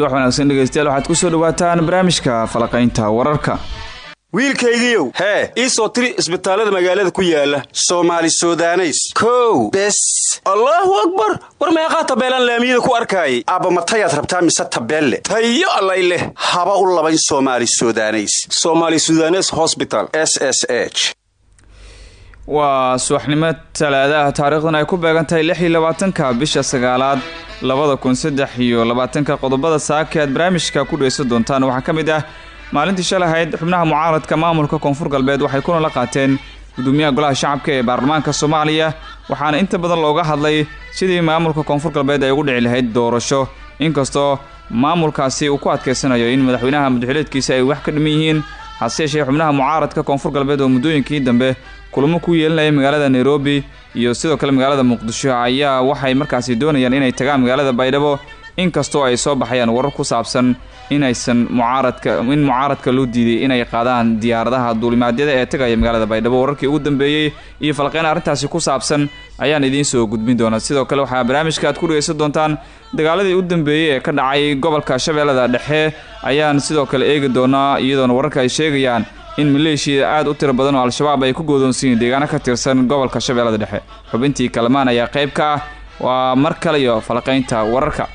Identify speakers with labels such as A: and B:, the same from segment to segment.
A: subax wanaagsan dhegeystayaal waxaad ku soo dhawaataan barnaamijka falaqaynta wararka.
B: Wiilkaygiiow hee ii soo tiri isbitaallada magaalada ku yaalla soomaali sudaneys. Kow. Bes. Allaahu akbar. War meeqaa tabeelaan laamiyada ku arkaayay? Aabbamatayaad rabtaa mise tabeelle? Tayo allay leh. Haba u labayn somali sudaneys. Somaali sudanes hosbital s s h.
A: Waa subaxnimo talaadaha taariikhdan ay ku beegan tahay lix iyo labaatanka bisha sagaalaad labada kun saddex iyo labaatanka qodobada saaka aad barnaamijka ku dhegeysan doontaan waxaa ka mid ah maalintii shalahayd xubnaha mucaaradka maamulka koonfur galbeed waxay kuna la qaateen gudoomiyaha golaha shacabka ee baarlamaanka soomaaliya waxaana inta badan looga hadlay sidii maamulka koonfur galbeed ay ugu dhici lahayd doorasho. Inkastoo maamulkaasi uu ku adkaysanayo in madaxweynaha madaxileedkiisa ay wax ka dhiman yihiin hase yeeshee xubnaha mucaaradka koonfur galbeed oo muddooyinkii dambe kulamo ku yeelinaya magaalada nairobi iyo sidoo kale magaalada muqdisho ayaa waxay markaasi doonayaan inay tagaan magaalada baydhabo inkastoo ay soo baxayaan warar ku saabsan inaysan mucaaradka in mucaaradka loo diiday inay qaadaan diyaaradaha duulimaadyada ee tagaya magaalada baydhabo. Wararkii ugu dambeeyey iyo falqeyn arrintaasi ku saabsan ayaan idiin soo gudbin doonaa. Sidoo kale waxaa barnaamijka aad ku dhegeysan doontaan dagaaladii u dambeeyey ee ka dhacay gobolka shabeellada dhexe. Ayaan sidoo kale eegi doonaa iyadoona wararka ay sheegayaan in maleeshiya aad u tiro badan oo al-shabaab ay ku goodoonsiyiin deegaano ka tirsan gobolka shabeellada dhexe. Xubintii kalamaan ayaa qayb ka ah waa mar kale iyo falaqaynta wararka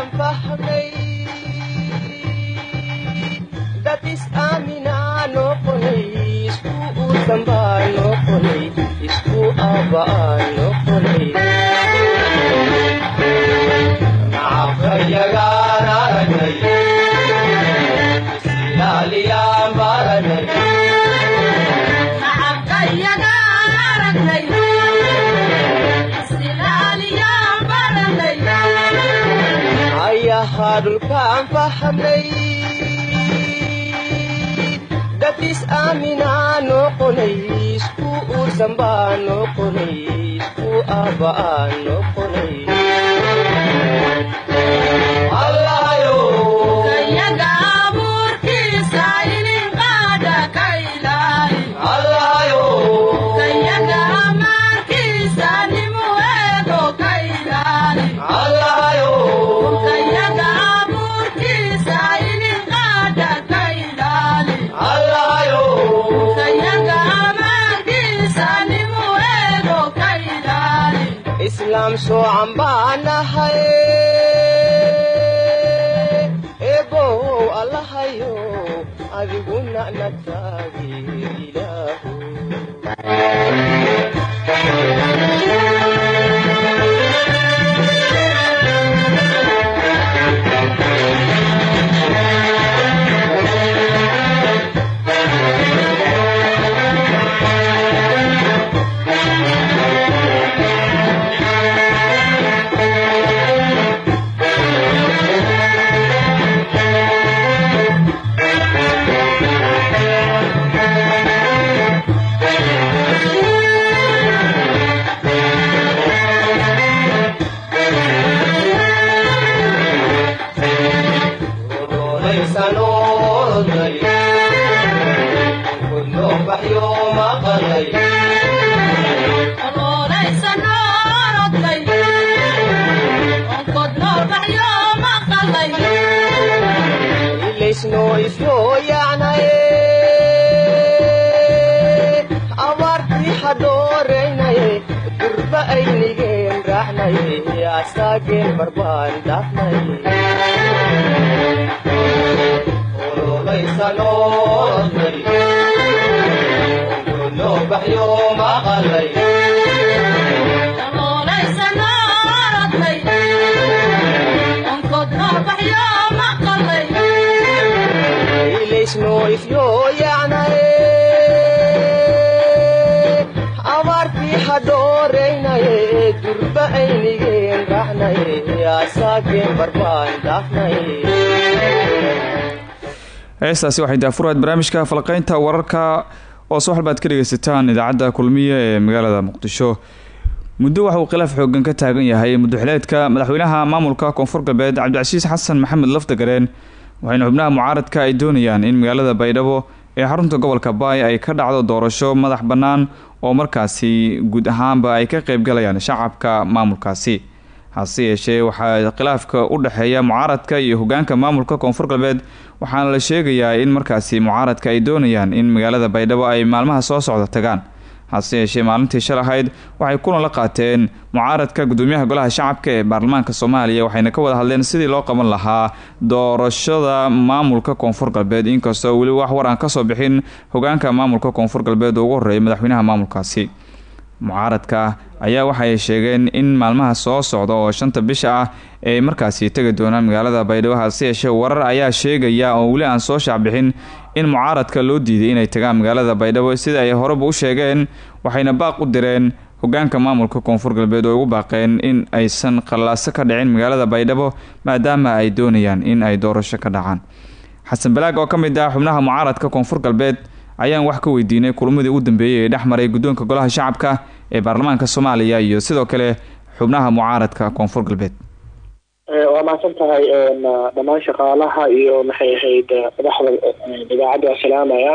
C: dhulkaan fahnay dad is aaminaa noqonay isku uusan baa noqonay isku aaba'aa noqonay nacabkayagaan dhulkaan fahamnay dadis aaminaa isku aabba'aa noqonay islaam soocan baanahay eebow allahayo adiguna nataagi ilaahu baxyo maqalay abaartii hadhooraynaye durba aynigeen
A: heestaasi waxay daafurahayd barnaamijka falqeynta wararka oo soo xalbaad ka dhegeysataan idaacadda kulmiye ee magaalada muqdisho. Muddo waxa uu khilaaf xoogan ka taagan yahay muddoxileedka madaxweynaha maamulka koonfur galbeed cabdicasiis xasan maxamed lafdagareen waxayna xubnaha mucaaradka ay doonayaan in magaalada baydhabo ee xarunta gobolka baay ay ka dhacdo doorasho madax bannaan oo markaasi guud ahaanba ay ka qeybgalayaan shacabka maamulkaasi hase yeeshee waxaa khilaafka u dhexeeya mucaaradka iyo hogaanka maamulka koonfur galbeed. Waxaana la sheegayaa in markaasi mucaaradka ay doonayaan in magaalada baydhabo ay maalmaha soo socda tagaan. Hase yeeshee maalintii shal ahayd waxay kulan la qaateen mucaaradka gudoomiyaha golaha shacabka ee baarlamaanka soomaaliya waxayna ka wada hadleen sidii loo qaban lahaa doorashada maamulka koonfur galbeed. Inkastoo weli wax war aan ka soo bixin hogaanka maamulka koonfur galbeed ugu horreeyay madaxweynaha maamulkaasi mucaaradka ayaa waxay sheegeen in maalmaha soo socda oo shanta bisha ah ay markaasi tegi doonaan magaalada baydhabo hase yeeshee warar ayaa sheegaya oo weli aan soo shaacbixin in mucaaradka loo diiday inay tagaan magaalada baydhabo. Sida ay horeba u sheegeen waxayna baaq u direen hogaanka maamulka koonfur galbeed oo ugu baaqeen in aysan qallaaso ka dhicin magaalada baydhabo maadaama ay doonayaan in ay doorasho ka dhacaan. Xasan balaag oo ka mid ah xubnaha mucaaradka koonfur galbeed ayaan wax ka weydiinay kulmadii ugu dambeeyey ee dhex maray guddoonka golaha shacabka ee baarlamaanka soomaaliya iyo sidoo kale xubnaha mucaaradka koonfur galbeed.
D: Waa mahadsan tahay dhammaan shaqaalaha iyo maxay ahayd madaxda idaacadda waa salaamaya.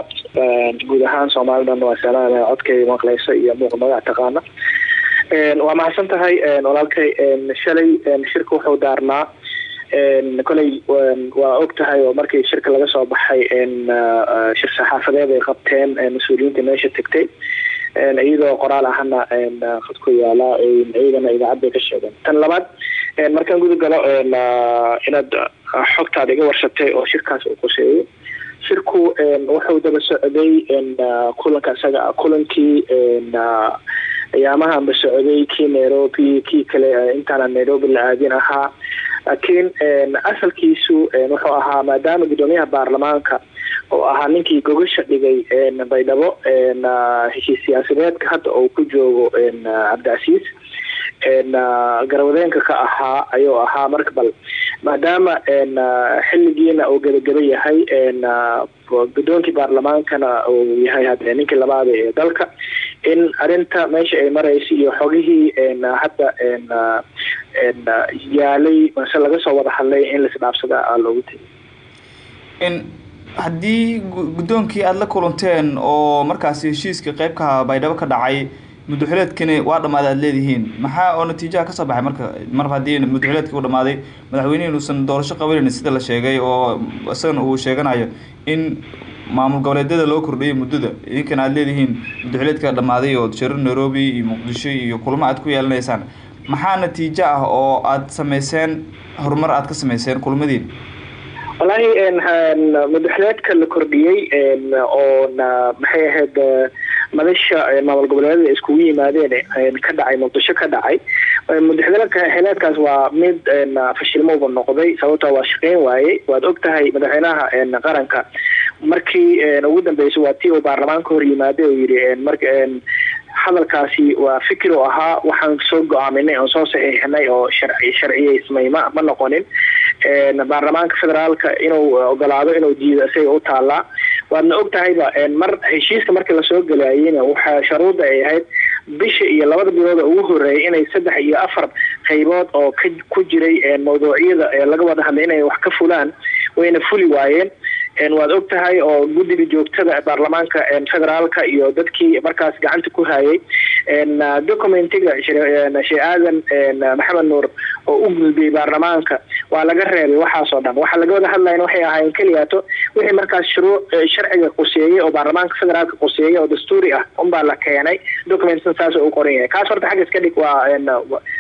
D: Guud ahaan soomalidan waa salaamaya codkayga maqleysa iyo muuq magac taqaana. Waa mahadsan tahay walaalkay shalay shirka wuxuu daarnaa koley waa og tahay oo markii shirka laga soo baxay shir saxaafadeed ay qabteen mas'uuliyiinta meesha tegtay iyadoo qoraal ahana khadku yaalla iyagana idaacadda ka sheegeen. Tan labaad markaan guda galo inaad xogtaada iga warsatay oo shirkaas uu quseeyay shirku wuxuu daba socday kulanka isaga kulankii ayaamahanba socday kii nairobi kii kale intaana nairobi la aadin ahaa laakiin asalkiisu wuxuu ahaa maadaama guddoomiyaha baarlamaanka oo ahaa ninkii gogasha dhigay baydhabo heshiis siyaasadeedka hadda uu ku joogo cabdicasiis garawadeenka ka ahaa ayuu ahaa marka bal maadaama xiligiina uu gebageba yahay guddoonkii baarlamaankana uu yahay hade ninkii labaada ee dalka. In arinta meesha ay mareysa iyo xogihii hadda yaalay mase laga soo wada hadlay in laisdhaafsada aa loogu tegay
A: haddii guddoonkii aada la kulanteen oo markaasi heshiiska qeybka baydhabo ka dhacay muddaxileedkani waa dhamaaday aada leedihiin. Maxaa oo natiijaha ka soo baxay marka mar haddii muddaxileedkii u dhamaaday madaxweynihi inuusan doorasho qabanaynin sida la sheegay oo isagana uu sheeganayo in maamul goboleedyada loo kordhiyay muddada. Idinkana aada leedihiin muddaxileedka dhamaaday oo shirar nairobi iyo muqdisho iyo kulamo aad ku yeelanaysaan maxaa natiijo ah oo aada sameyseen horumar aada ka sameyseen kulmadiin?
D: Wallaahi madaxleedka la kordhiyey oona maxay ahayd madasha maamul goboleedyada iskugu yimaadeen ka dhacay muqdisho ka dhacay. Madaxleedkaas waa mid fashilmowba noqday sababtoo waa shaqeyn waayey. Waad og tahay madaxweynaha qaranka. Markii ugu dambeysay waa tii uu baarlamaanka hor yimaaday oo mar hadalkaasi waa fikir oo ahaa waxaan soo go'aaminay oon soo saxiixinay oo sharci sharciyeysmay ma ma noqonin. Baarlamaanka federaalka inuu ogolaado inuu diido isaga u taalaa waadna og tahayba mar heshiiska markii la soo gelaayeyna waxaa sharuudda ay ahayd bisha iyo labada bilood oo ugu horeeyay inay saddex iyo afar qaybood oo ku jiray mawduucyada laga wada hadlay inay wax ka fulaan wayna fuli waayeen waad og tahay oo guddiga joogtada baarlamaanka federaalka iyo dadkii markaas gacanta ku hayay documentiga shee aadan maxamed nuur oo u gudbiyey baarlamaanka waa laga reebay waxaasoo dhan waxaa laga wada hadlayan waxay ahaayeen keliyaato. Wixii markaas shuruu sharciga quseeyey oo baarlamaanka federaalka quseeyey oo dastuuri ah unbaa la keenay. Documentan saas u qoran kaas horta xagga iska dhig waa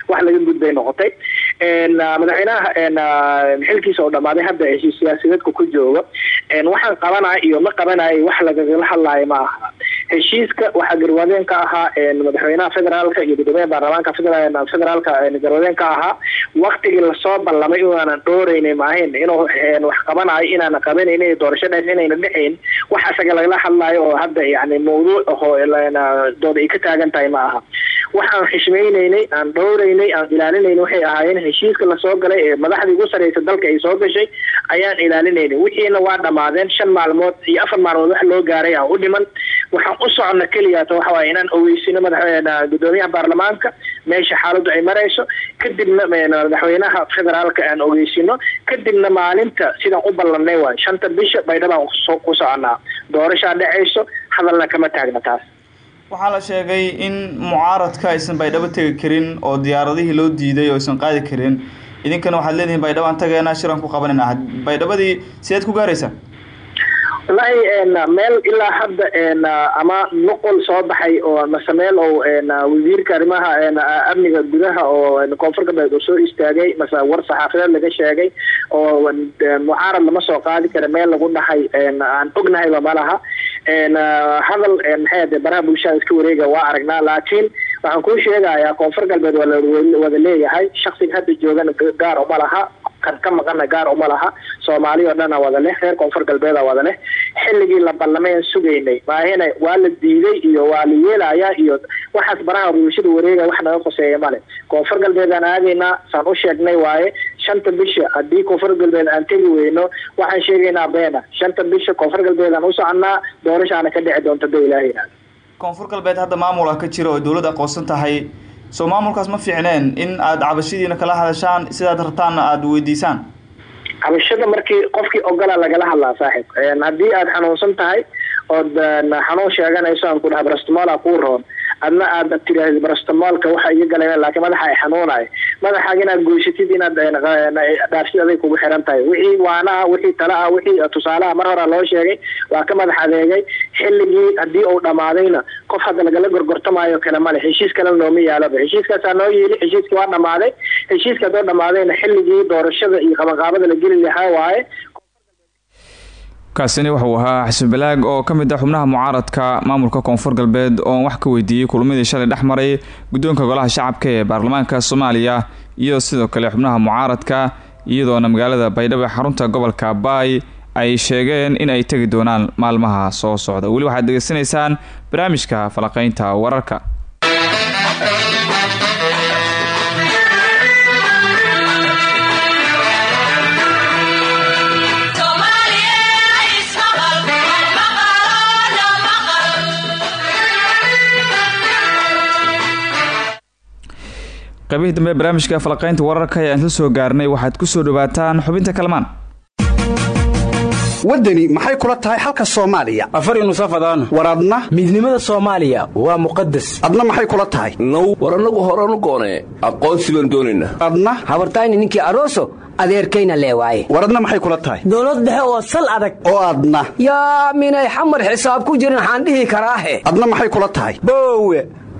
D: wax laga gudbay noqotay. Madaxweynaha xilkiisa oo dhamaaday hadda heshiis siyaasadeedka ku jooga waxaan qabanaya iyo ma qabanaya wax lagagala hadlaayo ma aha. Heshiiska waxaa garwadeen ka ahaa madaxweynaha federaalka iyo gudoomiyaha baarlamaanka federaalka garwadeen ka ahaa waktigii la soo ballamay inaanan dhooreynay maahayn inuu wax qabanayo inaanan qabanaynin doorasho dhees inayna dhexayn wax asaga lagala hadlayo oo hadda yani mawduuc ahoo dooda ay ka taagan tahay ma aha waxaan xishmaynaynay aan dhowraynay aan ilaalinayn waxay ahaayeen heshiiska la soo galay ee madaxdii ugu sarreysa dalka ay soo gashay ayaan ilaalinaynay. Wixiina waa dhammaadeen shan maalmood iyo afar maalmood wax loo gaaray aan u dhiman. Waxaan u socona keliyaata waxa waaya inaan ogeysino madaxweyne gudoomiyaha baarlamaanka. Meesha xaaladdu ay marayso. Kadibna madaxweynaha federaalka aan ogeysino. Kadibna maalinta sidaan u ballanay waay shanta bisha baydhabaan ku soconaa doorashaa dhexayso hadalna kama taagna taas
A: waxaa la sheegay in mucaaradka aysan baydhabo tegi karin oo diyaaradihii loo diiday oo aysan qaadi karin. Idinkana waxaad leedihiin baydhabaan tageena shiran ku qabanayna baydhabadii sideed ku gaaraysaa?
D: Wallaahi meel ilaa hadda ama nuqol soo baxay oo mase meel oo wasiirka arrimaha amniga gudaha oo koonfur galbeed soo istaagay mase war saxaafadeed laga sheegay oo mucaarad lama soo qaadi kara meel lagu dhahay aan ognahayba malaha hadal maxay baraha bulshada iska wareega waa aragnaa laakiin waxaan kuu sheegayaa koonfur galbeed waa lawada leeyahay. Shaksiga hadda joogana gaar uma laha kan ka maqana gaar uma laha. Soomaali oo dhana wada leh reer koonfur galbeeda wada leh. Xilligii la ballamay aan sugaynay maahina waa la diiday iyo waa la yeelayaa iyo waxaas baraha bulshada wareega wax naga qoseeya male koonfur galbeed aan aadaynaa saan u sheegnay waaye shanta bisha haddii koonfur galbeed aan tegi weyno waxaan sheegaynaa beena. Shanta bisha koonfur galbeed aan u soconaa doorashaana ka dhici doonta da
A: koonfur galbeed hadda maamul ah ka jira oo dowlad aqoonsan tahay. Soo maamulkaas ma fiicneen in aada cabashadiina kala hadashaan sidaad rabtaanna aada weydiisaan
D: cabashada markii qofkii ogola lagala hadlaa saaxiib haddii aada xanuunsan tahay ood xanuun sheeganayso aan ku dhaha brastmola kuu roon adna aad tiraahd brastamolka waxa iga galeen laakiin madaxa ay xanuunayo madaxaaga inaad goysatid inaad dhaafsid aday kugu xiran tahay. Wixii waanaha wixii tala ah wixii tusaalaha mar horaa loo sheegay waa ka madax adeegay xilligii haddii uu dhammaadayna qof hadda lagala gorgortamaayo kale male heshiis kalena nooma yaalaba heshiiskaasaa noo yeeli heshiiskii waa dhammaaday heshiiska haddoo dhammaadayna xilligii doorashada iyo qabanqaabada la geli lahaa waaye
A: kaasini wuxuu ahaa xasan balaag oo ka mid ah xubnaha mucaaradka maamulka koonfur galbeed oon wax ka weydiiyey kulmadii shalay dhex maray guddoonka golaha shacabka ee baarlamaanka soomaaliya iyo sidoo kale xubnaha mucaaradka iyadoona magaalada baydhabo ee xarunta gobolka baay ay sheegeen in ay tegi doonaan maalmaha soo socda. Weli waxaad degeysanaysaan barnaamijka falaqeynta wararka qaybihii dambe barnaamijka falaqeynta wararka ayaan isla soo gaarnay waxaad ku soo dhawaataan xubinta kalmaan
E: waddani maxay kula tahay xalka soomaaliya?
F: Afar nusafadaan
E: war adna?
G: Midnimada soomaaliya waa muqadas
E: adna maxay kula tahay?
H: Now war annagu horanu goonee aqoonsi baan doonaynaa
E: adna?
G: Habartayni ninkii aroso adeerkayna lee waaye
E: war adna maxay kula tahay?
G: Dowlad dhexe oo sal adag.
E: Oo adna.
G: Yaa minay xamar xisaab ku jirin waxaan dhihi karaahe
E: adna maxay kula tahay?
F: Boowe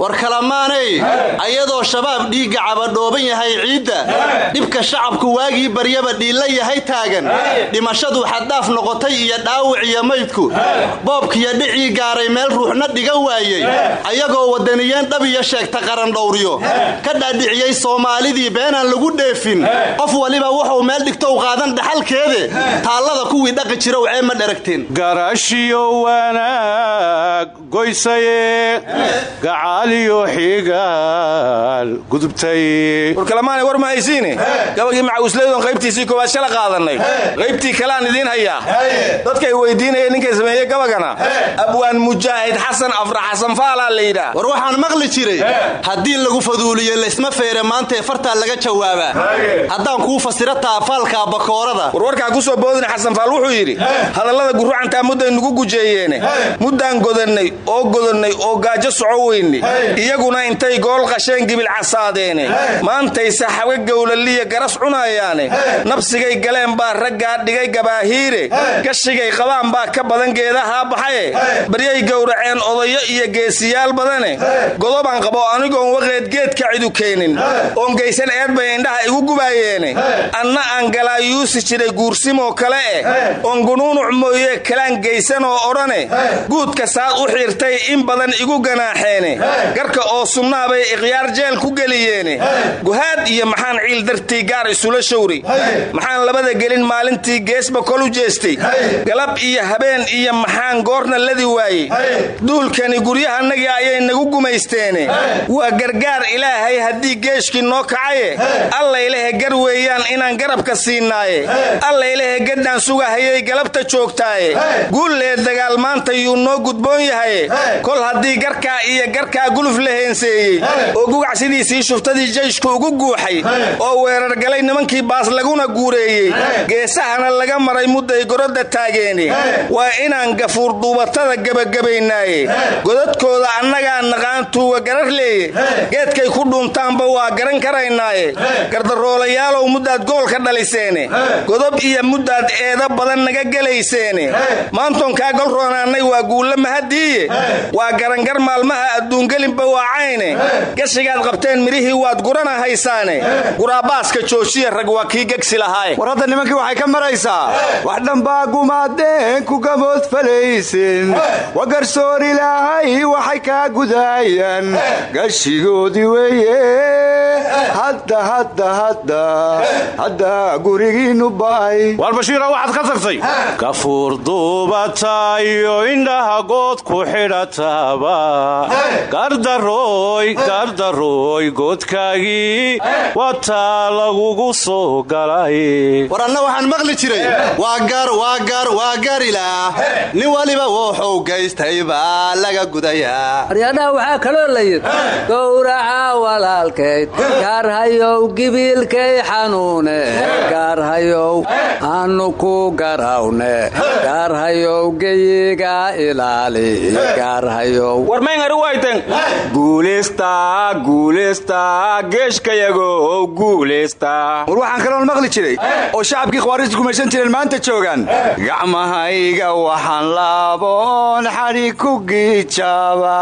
I: war kalamaaney ayadoo shabaab dhiigga cabadhooban yahay ciidda. Dhibka shacabku waagii baryaba dhiilla yahay taagan. Dhimashadu xaddhaaf noqotay iyo dhaawac iyo maydku. Boobkiyo dhicii gaaray meel ruuxna dhiga waayey. Ayagoo waddaniyeen dhab iyo sheegta qarandhowryo ka dhaadhiciyey soomaalidii beenaan lagu dheefin. Qof waliba wuxuu meel dhigtow qaadan dhaxalkeede. Taallada kuwii dhaqi jirow cee ma dheragteen
J: garaashiyo wanaag goysaye gacaaliyo xigaal gudubtay.
F: Warkalamaanay war ma haysiine gabagii macawisleydon qaybtiisii koowaad shala qaadannay qaybtii kaleaan idiin hayaa. Dadkay weydiinayeen ninkay sameeye gabagana. Abwaan mujaahid xasan afra xasan faalaa la yidhaah
I: war waxaan maqli jiray. Haddii lagu faduuliyo laysma feere maantae fartaa laga jawaabaa. Haddaan kuu fasiro taafaalka bakoorada.
F: Warwarkaa ku soo boodin xasan faal wuxuu yidhi hadallada gurrucantaa mudday nugu gujeeyeene. Muddaan godannay oo godannay oo gaajo soco weynne iyaguna intay gool qasheen gibil casaadeene maantayse xaga gowlaliya garas cunayaane. Nabsigay galeen baa raggaa dhigay gabaahiire. Gashigay qabaan baa ka badan geedahaa baxaye. Baryay gowraceen odayo iyo geesiyaal badane. Godobaan qabo anigoon waqeed geedka cidu keenin. Oon geysan eed bay indhaha igu gubaayeene. Anna aan galaayuusi jiray guursimoo kale eh oon gunuunuc mooye kalaan geysanoo odhane. Guudka saad u xiirtay in badan igu ganaaxeene garka oo sumnaabay ikhyaar jeel ku geliyeene guhaad iyo maxaan ciil dartii gaar isula showri maxaan labada gelin maalintii geesba kol u jeestay. Galab iyo habeen iyo maxaan goorna ladi waayey. Duulkani guryahanagii ayay nagu gumaysteene. Waa gargaar ilaahay haddii geeshkii noo kacaye. Allaylehe gar weeyaan inaan garabka siinaaye allaylehe gaddhaan sugahayay galabta joogtaaye. Guullee dagaal maanta yuu noo gudboon yahaye kol haddii garkaa iyo garkaa guluf la heenseeyey. Oo gugac sidiisii shuftadii jayshku ugu guuxay. Oo weerargalay nimankii baas laguna guureeyey. Geesahana laga maray mudday gorodda taageene waa inaan gafuur duubatada gebagabaynaaye godadkooda annagaa naqaan tuuga garar leeye geedkay ku dhuuntaanba waa garan karaynaaye. Gardaroolayaalow muddaad goolka dhaliseene. Godob iyo muddaad eeda badan naga gelayseene. Maantoonkaa golroonaannay waa guulla mahadiiye waa garangar maalmaha adduungelinba waa cayne. Gashigaad qabteen midhihii waad gurana haysaane. Guraabaaska joojiya rag waa kii gegsi lahaaye
E: war hadda nimankii waxay ka maraysaa. Wax dhambaa gumaadeen ku gamood falaysin. Wa garsoor ilaahay waxay kaa gudaayaan gashigoodii weeye. Hadda hadda hadda. Hadda gurigiinnu ba'ay.
J: Waar bashiira waxaad ka tagtay gafuur duubatayo indhaha good ku xidhataba gardarooy gardarooy goodkaagii wataa lagugu soo galay
K: war anna waxaan maqli jiray. Waa gar waa gar waa garilaah nin waliba wuxuu gaystay baa laga gudayaa
L: aryadhaha waxaa kaloo la yidhi gowraca walaalkayd gaarhayow gibiilkay xanuune. Gaarhayow aanu ku garawne. Gaarhayow geyiga ilaali. Gaarhayow
F: war
E: waxaan kaloon maqli jiray oo shacabkii khawaarijta gumaysan jireen maanta joogaan. Gacmahayga waxaan laaboon xadhi ku giijaaba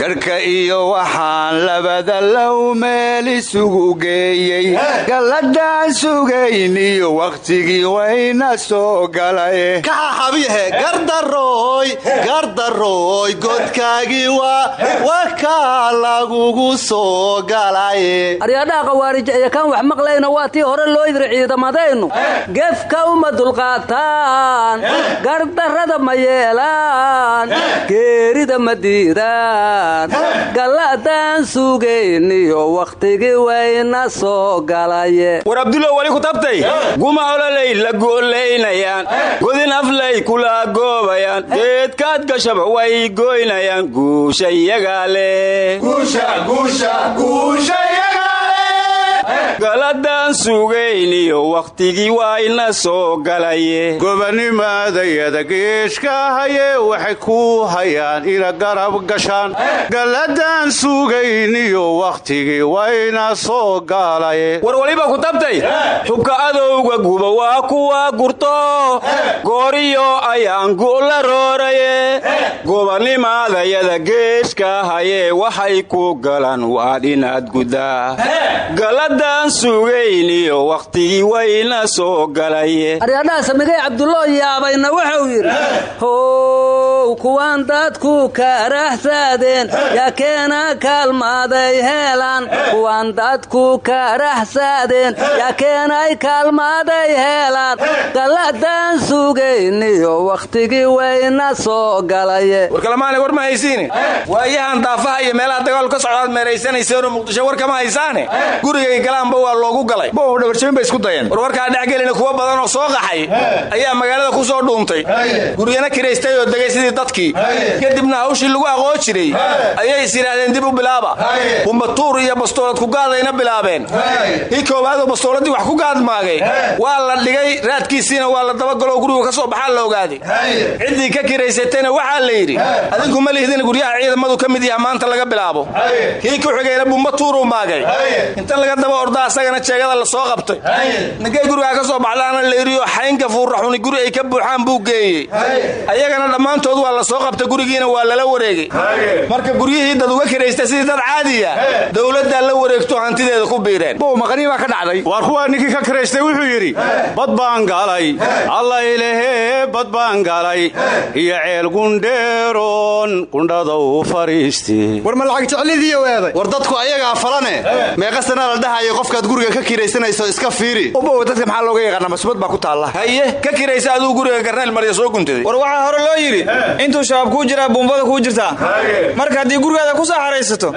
E: garhka iyo waxaan labada low meel isugu geeyey. Galladaan sugayniyo wakhtigii wayna soo galay.
K: Kaxaxabiyahe gardarooy gardarooy godkaagii waa wakaa lagugu soo galay
L: aryadhaha khawaarij iyo kan wax maqlayna waa tii hore loo yidhi ciidamadaynu gefka uma dulqaataan. Gardarrada ma yeelaan. Geerida ma diidaan. Galladaan sugayniyo wakhtigii wayna soo galaye.
F: War abdulla weli ku tabtay guma ololay la goolaynayaan godin aflay kula goobayaan geedkaad gashaba way goynayaan. Guusha iyagaa leh guusha guusha guusha galadaan sugayniyo wakhtigii wayna soo galaye.
J: Gobanimaadayada geeshka haye waxay ku hayaan ina garab gashaan. Galladaan sugayniyo wakhtigii wayna soo gaalaye
F: war waliba ku tabtay? Xubka adowga guba waa kuwa gurto. Gooriyo ayaan gu'la rooraye. Gobanimaadayada geeshka haye waxay ku galaan waad inaad gudaa galadaan sugayniyo wakhtigii wayna soo galaye
L: aryadhaha samigay cabduloo yaabayna wuxuu yidhi how kuwaan dadku karaxsaadeen yaa keena kaalmaaday heelaan. Kuwaan dadku karaxsaadeen yaa keenay kaalmaaday heelaan. Galladaan sugayniyo wakhtigii wayna soo galaye
F: warkalamaanay war ma haysiine waayahan daafaha iyo meelaha dagaalu ka socdaad meeraysanayseenoo muqdisho war kama haysaane? Gurigay galaanba waa loogu galay?
E: Bow dhabarjabin bay isku dayeen.
F: Warwarkaa dhexgelina kuwa badan oo soo qaxay ayaa magaalada ku soo dhuuntay. Guryana kiraystay oo degay sidii dadkii. Kadibna hawshii lagu aqoon jiray ayay is yidhaahdeen dib u bilaaba. Bumbatuur iyo bastoolad kugaadayna bilaabeen. Kii koowaadoo bastooladii wax ku gaadmaagay waa la dhigay raadkiisiina waa la dabagalo gurigu ka soo baxaa la ogaaday ciddii ka kiraysatayna waxaa la yidhi adinku ma lihdin guryaha ciidamadu ka mid yaha maanta laga bilaabo. Kii ku xigayna bumbatuuruu maagay. Inta laga daba orda asagana jeegada la soo qabtay. Ninkay gurigaa ka soo baxdaana layidhiyo xaynka fuurraxuni guri ay ka buuxaan buu geeyey. Ayagana dhammaantood waa la soo qabtay gurigiina waa lala wareegay. Marka guryihii dad uga kiraysta sidii dad caadiya dowladdaa la wareegto hantideeda ku biireen.
E: Maqanii baa ka dhacday.
J: Waar kuwaa ninkii ka kiraystay wuxuu yidhi bad baan galay alla ilahee bad baan galay iyo ceel gundheeroon qundhada u fariisti.
K: War ma lacag jeclidiiyo weeday. War dadku ayagaa falane. Meeqa sana la dhahayo qofkaad guriga ka kiraysanayso iska fiiri.
E: Bow dadka maxaa looga yaqaana masbad baa ku taalla?
F: Haye ka kiraysa aduu guriga garnayl marya soo guntaday
A: war waxaa hore loo yidhi intuu shabaab kuu jiraa buumbada kuu jirtaa. Marka haddii gurigaada ku soo xaraysato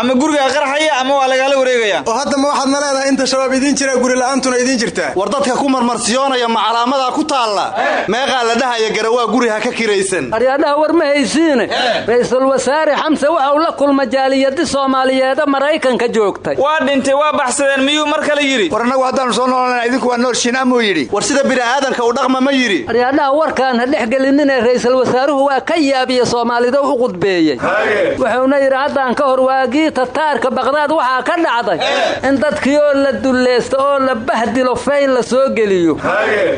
A: ama gurigaa qarxaya ama waa lagaala wareegaya.
K: Oo hadda ma waxaad na leedahay inta shabaab idiin jiraa gurila'aantuna idiin jirtaa. War dadka ku marmarsiyoonaya ma calaamadaa ku taalla? Meeqaa la dhahaya garawaa guri ha ka kiraysan.
L: Aryaadhaha war ma haysiine. Ra'iisul wasaare xamse waxa uu la kulma jaaliyadi soomaaliyeeda maraykanka joogtay.
A: Waa dhintay waa baxsadeen miyuu mar kale yidhi?
E: War annagu haddaanu soo noolana idinku waa noorshiin amuu yidhi.
K: War sida bini'aadanka u dhaqma ma yidhi.
L: Aryaadhaha warkaan ha dhex gelinine ra'iisul wasaaruhu waa ka yaabiye soomaalida u qudbeeyey wuxuuna yidhi haddaan ka hor waagii tataarka baqdaad waxaa ka dhacday in dadkii oo la dullaysto oo la bahdilo fayn la soo geliyo.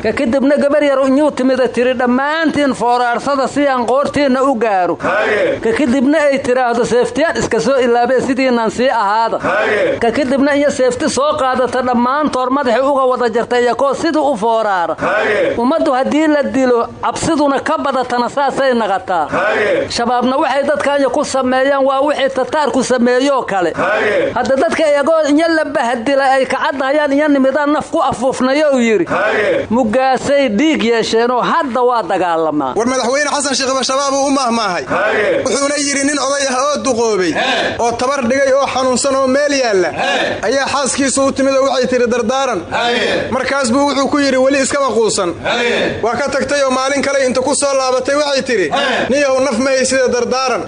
L: Ka kadibna gabar yar inyuu timida tiri dhammaantiin fooraarsada si aan qoortiinna u gaaro. Ka kadibna ay tidhaahdo seeftiyaan iska soo ilaabee sidiinaan sii ahaada. Ka kadibna iyo seefti soo qaadata dhammaantoor madaxii uga wada jarta iyakoo sidii u fooraara ummaddu haddii la dilo cabsiduna ka badatana saasay naqataa. Shabaabna waxay dadkanya ku sameeyaan waa wixii tataarku sameeyoo kale. Hadda dadka iyagoo inya la bahdila ay kacaddahayaan iyo nimidaan naf ku afuufnayo uu yidhi. Mugaasay dhiig yeesheenoo hadda waa dagaalamaa
K: war madaxweyne xasan sheekhiba shabaab uu u maahmaahay wuxuuna yidhi nin oday ah oo duqoobay oo tabar dhigay oo xanuunsan oo meel yaalla ayaa xaaskiisu u timid oo waxay tidhi dardaaran. Markaas buu wuxuu ku yidhi weli iskama quusan. Waa ka tagtay oo maalin kale inta ku soo laabatay waxay tidhi niyahow naf ma haysida dardaaran.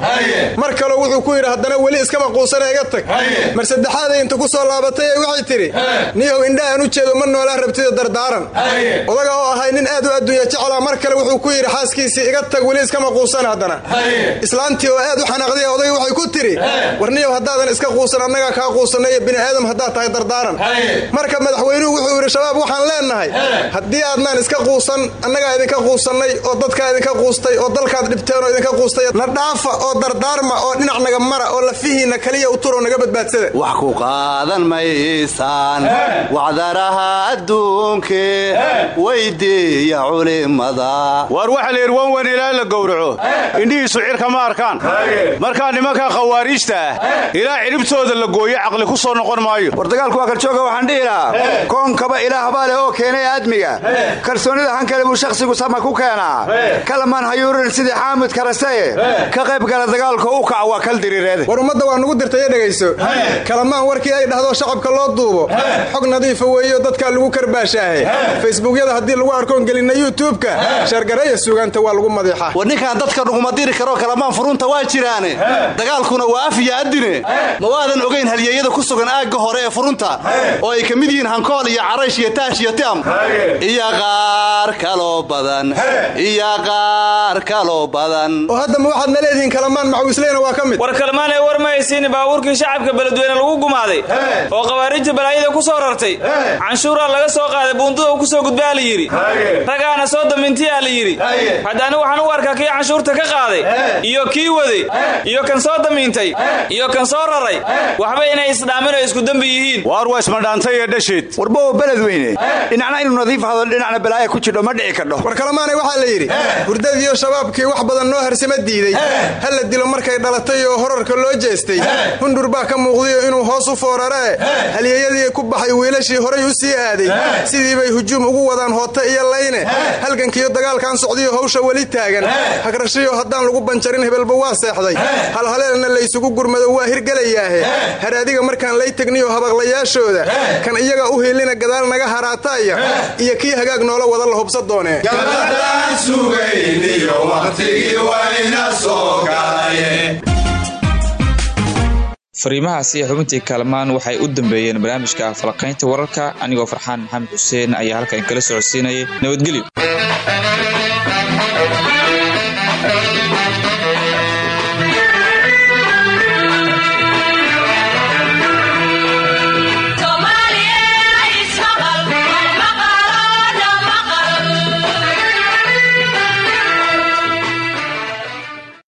K: Mar kaleo wuxuu ku yidhi haddana weli iskama quusana iga tag. Mar saddexaaday inta ku soo laabatay ee waxay tidhi niyahow indhahaan u jeedo ma noolaa rabtida dardaaran. Odaga oo ahay nin aad u adduunya jeclaa mar kale wuxuu ku yidhi xaaskiisii iga tag weli iskama quusan haddana. Islaantii oo aad u xanaaqday odayga waxay ku tidhi war niyow haddaadan iska quusan annagaa kaa quusannayo bini'aadam haddaad tahay dardaaran. Marka madaxweynuhu wuxuu yidhi shabaab waxaan leennahay haddii aadnaan iska quusan annagaa idinka quusannay oo dadkaa idinka quustay oo dalkaad dhibteen oo idinka quustay na dhaafa oo dardaarma oo dhinac naga mara oo lafihiinna kaliya u turoo naga badbaadsada
I: wax ku qaadan maysaan wacdaraha adduunke weydiiya culimada
J: waar waxa la yidhi wan wan ilaa la gowraco. Indhihiisu cirka ma arkaan. Markaa nimanka khawaariijta ah ilaa cidhibtooda la gooyo caqli ku soo noqon maayo.
E: War dagaalku waa kaljooga waxaan dhihi lahaa. Koonkaba ilaah baa leh oo keenay aadmiga. Kalsoonida hankale buu shakhsigu sama ku keenaa. Kalamaan hayuurin sidii xaamud karasaye. Ka qayb gala dagaalka u kaca waa kal diriireede.
K: War ummadda waa nugu dirtay dhegayso. Kalamaan warkii ay dhahdo shacabka loo duubo. Xog nadiifa weeyo dadkaa lagu karbaashaahe facebookyada haddii lagu arkoon gelinna yuutubka shargareeya sugaanta waa lagu madiixa
I: war ninkaan dadka dhuguma diri karoo kalamaan furunta waa jiraane. Dagaalkuna waa af iyo addine. Ma waadan ogayn halyeeyada ku sugan aagga hore ee furunta? Oo ay ka mid yihiin hankool iyo caraysh iyo taash iyo tiam iyo qaar kaloo badan. Iyo qaar kaloo badan.
K: Oo hadda ma waxaad na leedihiin kalamaan macawisleyna waa ka mid.
A: War kalmaan ee war ma haysiini baabuurkii shacabka beledweyne lagu gumaaday. Oo khawaariijta balaayada ku soo rartay. Canshuuraa laga soo qaaday buundada uu ku soo gudbaa la yidhi. Ragaana soo damintiyaa la yidhi. Hadda anigu waxaan u arkaa kii canshuurta ka qaaday iyo kii waday iyo kan soo damiintay iyo kan soo raray waxba inay isdhaamin oo isku dembi yihiin.
J: Waar waa ismadhaantay ee dhasheed
E: warbowa beledweyne dhinacna inuu nadiif ahdo dhinacna balaaya ku jidho ma dhici kadho
K: war kalamaanay waxaa la yidhi hurdadiiyo shabaabkii wax badan noo harsama diiday ha la dilo markay dhalatay oo horarka loo jeestay. Hundur baa ka muuqdayo inuu hoos u fooraree halyeeyadii ku baxay wiilashii horay u sii aaday. Sidii bay hujuum ugu wadaan hoote iyo layne halgankiiyo dagaalkan socdiyo hawsha weli taagan. Hagrashiyo haddaan lagu banjarin hebelba waa seexday. Halhaleelna laysugu gurmado waa hirgelayaahe. Haraadiga markaan lay tegniyo habaqlayaal golayaashooda kan iyaga u hiilina gadaal naga haraataaya iyo kii hagaag noola wada la hubsa doonee
A: fariimahaasi xubintii kaalmaan waxay u dambeeyeen barnaamijka falaqaynta wararka. Anigoo farxaan maxamed xuseen ayaa halkan kala socodsiinayay nabadgelyo.